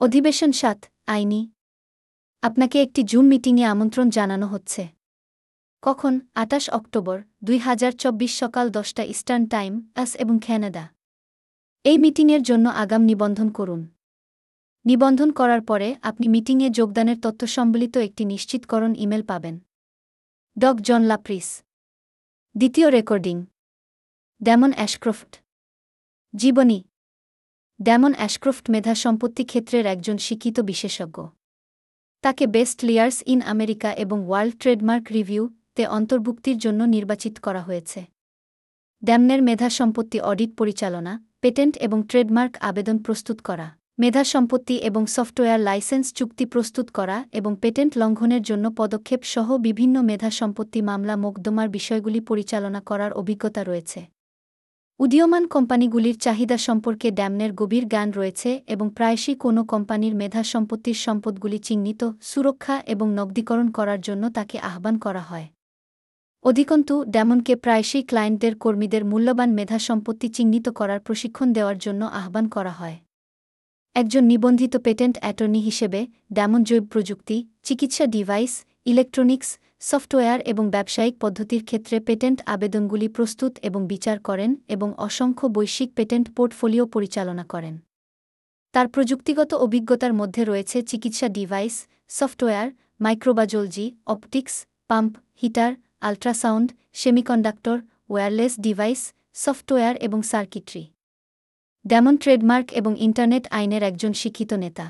অধিবেশন সাত, আইনি। আপনাকে একটি জুম মিটিংয়ে আমন্ত্রণ জানানো হচ্ছে। কখন? আটাশ অক্টোবর, দুই হাজার চব্বিশ সকাল দশটা ইস্টার্ন টাইম, আস এবং ক্যানাডা। এই মিটিংয়ের জন্য আগাম নিবন্ধন করুন। নিবন্ধন করার পরে আপনি মিটিংয়ে যোগদানের তথ্য সম্বলিত একটি নিশ্চিতকরণ ইমেল পাবেন। Doug John Laprise. দ্বিতীয় রেকর্ডিং। ড্যামন অ্যাশক্রফট। জীবনী। ড্যামন অ্যাশক্রফট মেধা সম্পত্তি ক্ষেত্রের একজন শিক্ষিত বিশেষজ্ঞ। তাকে বেস্ট লিয়ার্স ইন আমেরিকা এবং ওয়ার্ল্ড ট্রেডমার্ক রিভিউ তে অন্তর্ভুক্তির জন্য নির্বাচিত করা হয়েছে। ড্যামনের মেধা সম্পত্তি অডিট পরিচালনা, পেটেন্ট এবং ট্রেডমার্ক আবেদন প্রস্তুত করা, মেধা সম্পত্তি এবং সফটওয়্যার লাইসেন্স চুক্তি প্রস্তুত করা এবং পেটেন্ট লঙ্ঘনের জন্য পদক্ষেপ সহ বিভিন্ন মেধা সম্পত্তি মামলা মোকদ্দমার বিষয়গুলি পরিচালনা করার অভিজ্ঞতা রয়েছে। উদীয়মান কোম্পানিগুলির চাহিদা সম্পর্কে ড্যামনের গভীর জ্ঞান রয়েছে এবং প্রায়শই কোনো কোম্পানির মেধা সম্পত্তির সম্পদগুলি চিহ্নিত, সুরক্ষা এবং নগদীকরণ করার জন্য তাকে আহ্বান করা হয়। অধিকন্তু, ড্যামনকে প্রায়শই ক্লায়েন্টদের কর্মীদের মূল্যবান মেধা সম্পত্তি চিহ্নিত করার প্রশিক্ষণ দেওয়ার জন্য আহ্বান করা হয়। একজন নিবন্ধিত পেটেন্ট অ্যাটর্নি হিসেবে ড্যামন জৈব প্রযুক্তি, চিকিৎসা ডিভাইস, ইলেকট্রনিক্স সফটওয়্যার এবং ব্যবসায়িক পদ্ধতির ক্ষেত্রে পেটেন্ট আবেদনগুলি প্রস্তুত এবং বিচার করেন এবং অসংখ্য বৈশ্বিক পেটেন্ট পোর্টফোলিও পরিচালনা করেন। তার প্রযুক্তিগত অভিজ্ঞতার মধ্যে রয়েছে চিকিৎসা device, software মাইক্রোবাজোলজি optics, pump, heater, ultrasound, semiconductor, wireless device, software এবং সার্কিট্রি। ডেমন ট্রেডমার্ক এবং ইন্টারনেট আইনের একজন শিক্ষিত নেতা।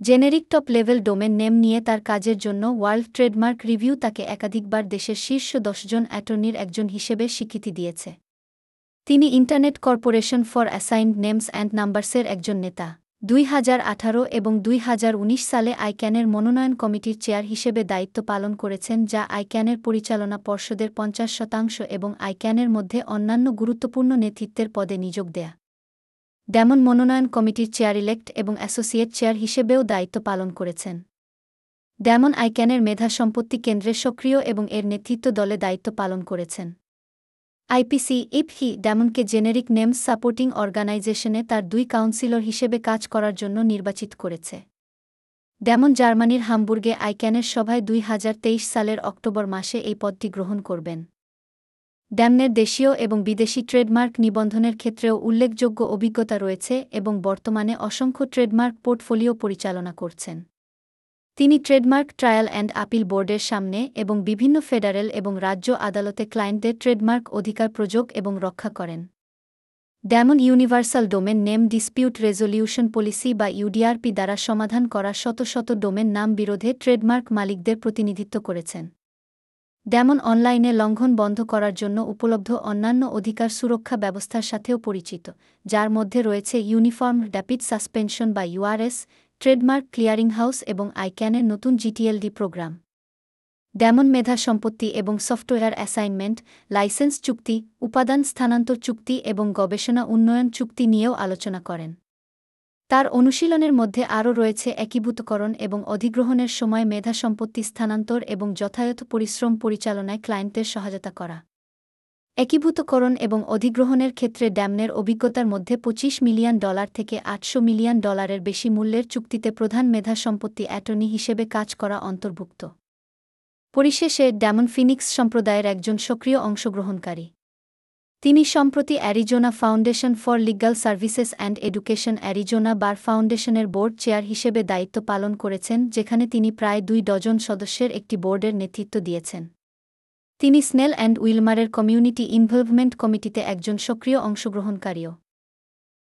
Generic top level domain name নিয়ে তার কাজের জন্য ওয়ার্ল্ড ট্রেডমার্ক রিভিউ তাকে একাধিকবার দেশের শীর্ষ দশজন অ্যাটর্নির একজন হিসেবে স্বীকৃতি দিয়েছে। তিনি internet corporation for assigned names and নাম্বারসের একজন নেতা। দুই হাজার আঠারো এবং দুই হাজার উনিশ সালে আইক্যানের মনোনয়ন কমিটির চেয়ার হিসেবে দায়িত্ব পালন করেছেন, যা আইক্যানের পরিচালনা পর্ষদের পঞ্চাশ শতাংশ এবং আইক্যানের মধ্যে অন্যান্য গুরুত্বপূর্ণ নেতৃত্বের পদে নিযোগ দেয়া। ডেমন মনোনয়ন কমিটির চেয়ার ইলেক্ট এবং অ্যাসোসিয়েট চেয়ার হিসেবেও দায়িত্ব পালন করেছেন। ডেমন আইক্যানের মেধা সম্পত্তি কেন্দ্রের সক্রিয় এবং এর নেতৃত্ব দলে দায়িত্ব পালন করেছেন। আইপিসি ইপহি ডেমনকে জেনেরিক নেমস সাপোর্টিং অর্গানাইজেশনে তার দুই কাউন্সিলর হিসেবে কাজ করার জন্য নির্বাচিত করেছে। ডেমন জার্মানির হামবুর্গে আইক্যানের সভায় দুই হাজার তেইশ সালের অক্টোবর মাসে এই পদটি গ্রহণ করবেন। ড্যামনের দেশীয় এবং বিদেশি ট্রেডমার্ক নিবন্ধনের ক্ষেত্রেও উল্লেখযোগ্য অভিজ্ঞতা রয়েছে এবং বর্তমানে অসংখ্য ট্রেডমার্ক পোর্টফোলিও পরিচালনা করছেন। তিনি ট্রেডমার্ক ট্রায়াল অ্যান্ড আপিল বোর্ডের সামনে এবং বিভিন্ন ফেডারেল এবং রাজ্য আদালতে ক্লায়েন্টদের ট্রেডমার্ক অধিকার প্রযোগ এবং রক্ষা করেন। Damon universal domain name dispute resolution policy বা ইউডিআরপি দ্বারা সমাধান করা শত শত ডোমেন নাম বিরোধে ট্রেডমার্ক মালিকদের প্রতিনিধিত্ব করেছেন। ডেমন অনলাইনে লঙ্ঘন বন্ধ করার জন্য উপলব্ধ অন্যান্য অধিকার সুরক্ষা ব্যবস্থার সাথেও পরিচিত, যার মধ্যে রয়েছে ইউনিফর্ম ড্যাপিড সাসপেনশন বা ইউআরএস ট্রেডমার্ক, ক্লিয়ারিং হাউস এবং আইক্যানের নতুন জিটিএলডি প্রোগ্রাম। ডেমন মেধা সম্পত্তি এবং সফটওয়্যার অ্যাসাইনমেন্ট, লাইসেন্স চুক্তি, উপাদান স্থানান্তর চুক্তি এবং গবেষণা উন্নয়ন চুক্তি নিয়েও আলোচনা করেন। তার অনুশীলনের মধ্যে আরও রয়েছে একীভূতকরণ এবং অধিগ্রহণের সময় মেধা সম্পত্তি স্থানান্তর এবং যথাযথ পরিশ্রম পরিচালনায় ক্লায়েন্টের সহায়তা করা। একীভূতকরণ এবং অধিগ্রহণের ক্ষেত্রে ড্যামনের অভিজ্ঞতার মধ্যে ২৫ মিলিয়ন ডলার থেকে আটশো মিলিয়ন ডলারের বেশি মূল্যের চুক্তিতে প্রধান মেধা সম্পত্তি অ্যাটর্নি হিসেবে কাজ করা অন্তর্ভুক্ত। পরিশেষে ড্যামন ফিনিক্স সম্প্রদায়ের একজন সক্রিয় অংশগ্রহণকারী। তিনি সম্প্রতি Arizona foundation for legal services and education Arizona bar ফাউন্ডেশনের বোর্ড চেয়ার হিসেবে দায়িত্ব পালন করেছেন, যেখানে তিনি প্রায় দুই ডজন সদস্যের একটি বোর্ডের নেতৃত্ব দিয়েছেন। তিনি স্নেল অ্যান্ড উইলমারের কমিউনিটি ইনভলভমেন্ট কমিটিতে একজন সক্রিয় অংশগ্রহণকারীও।